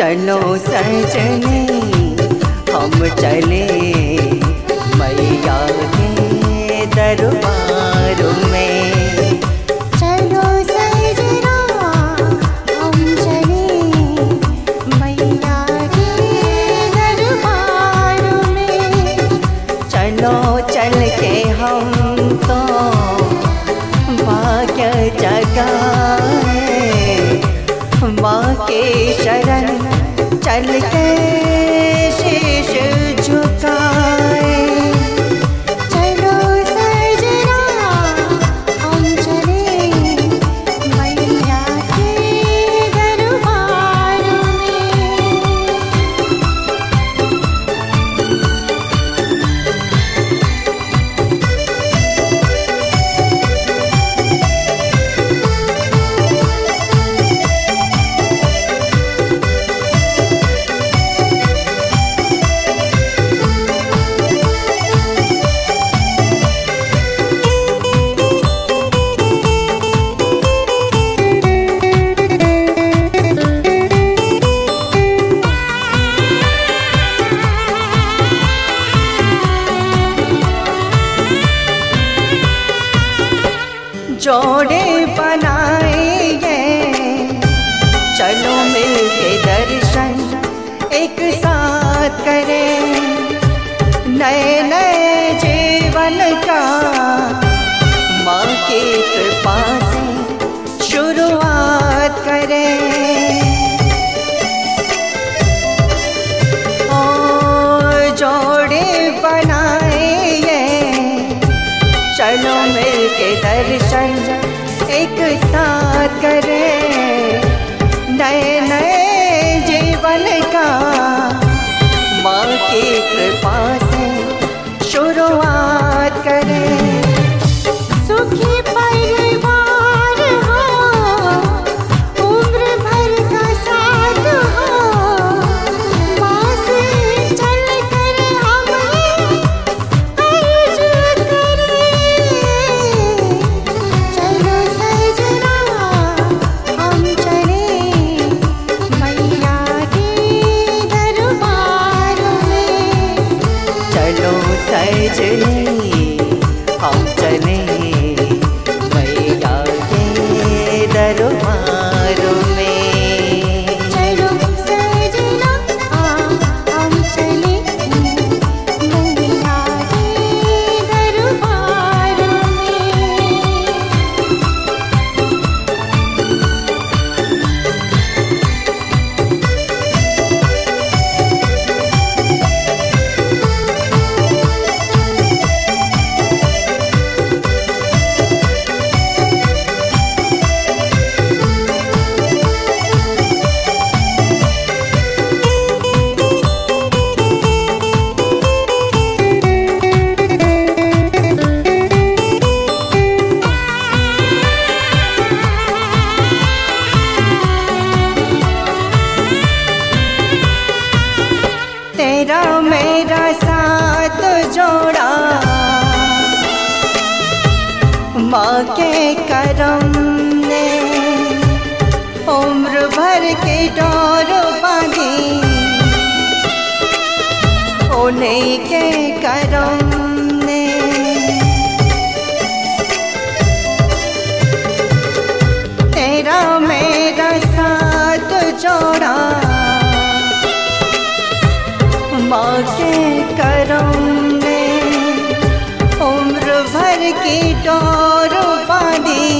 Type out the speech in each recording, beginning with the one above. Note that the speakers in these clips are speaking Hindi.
चलो सजने हम चले मैया के दरबार में। चलो सजना हम चले मैया के दरबार में। चलो चल के हम तो भाग्य जगाए माँ के शरण चल के जोड़े बनाए गए चलो मिलके दर्शन एक साथ करें। नए नए चलो मिल के दर्शन एक साथ करें। नए नए जीवन का चलो सजने हम चले मैया तेरा मेरा साथ जोड़ा। माँ के करम ने उम्र भर के डोर बांधी। उन्हीं के करम तेरा, मेरा साथ जोड़ा। के करम में उम्र भर की डोर बांधी।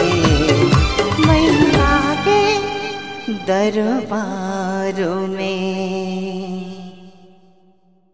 दरबार में